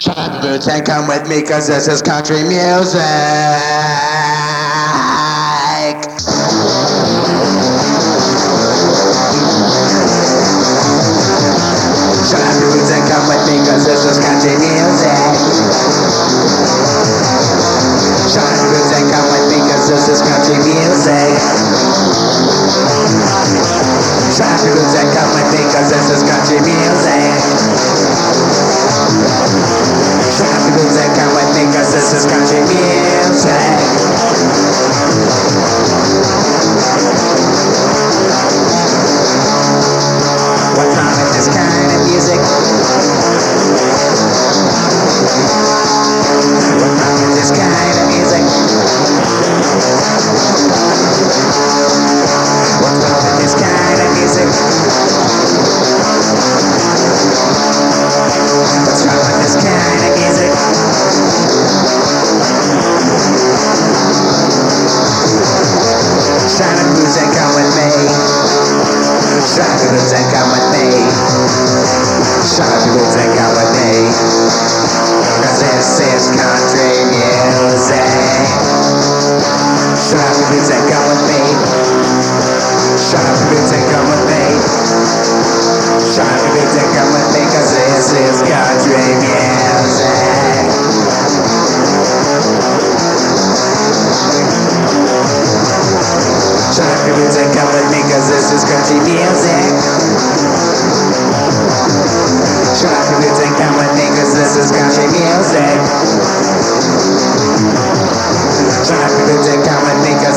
Congratulations and come with me cause this is country music. Shut up, and come with me, cause this is country music. Shut up, and come with me, cause this is country music.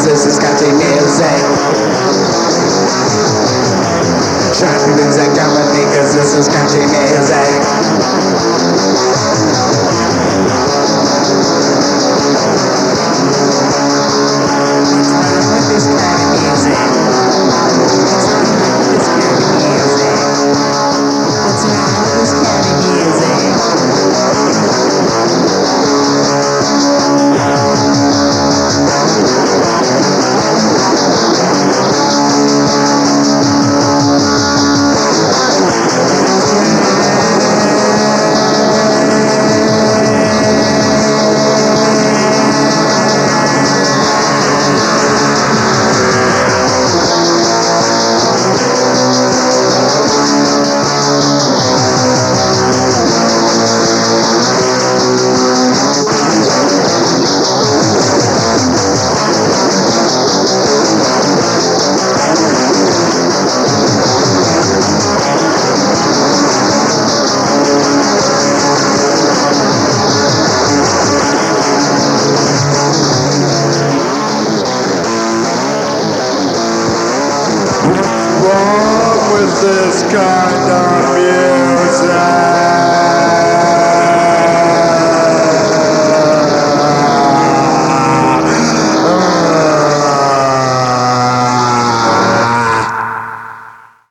this is catchy music. Trap music, I'm a niggas, this is country music. is this kind of music?